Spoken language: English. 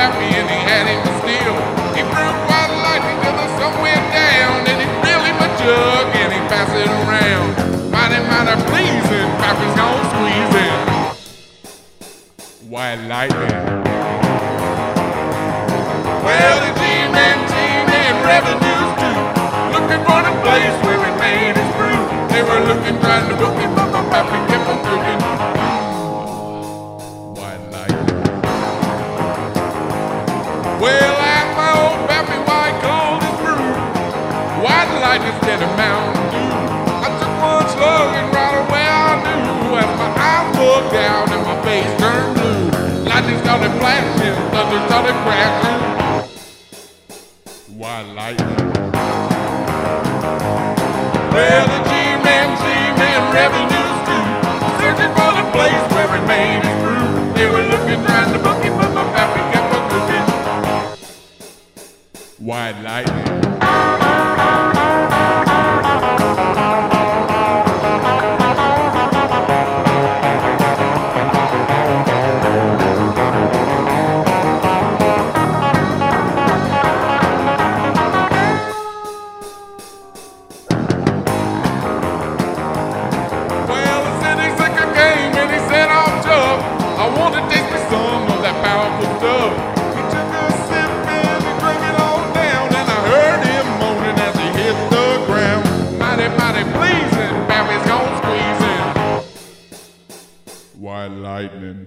left me in the attic still. He threw water like each other somewhere down, and he really my jug and he passed it around. Mighty, mighty pleasing, Papa's gone squeezing. White lightning. Well, Well, as my old pappy white called his brew, white light instead of Mountain Dew. I took one slug and right away I knew my eyes looked down and my face turned blue. Lightning started flashing, thunder started crashing. Lightning. Well, the G-Men, G-Men, revenues too. Searching for the place where we made his brew. They were looking, trying to book him, but my White lightning. by lightning.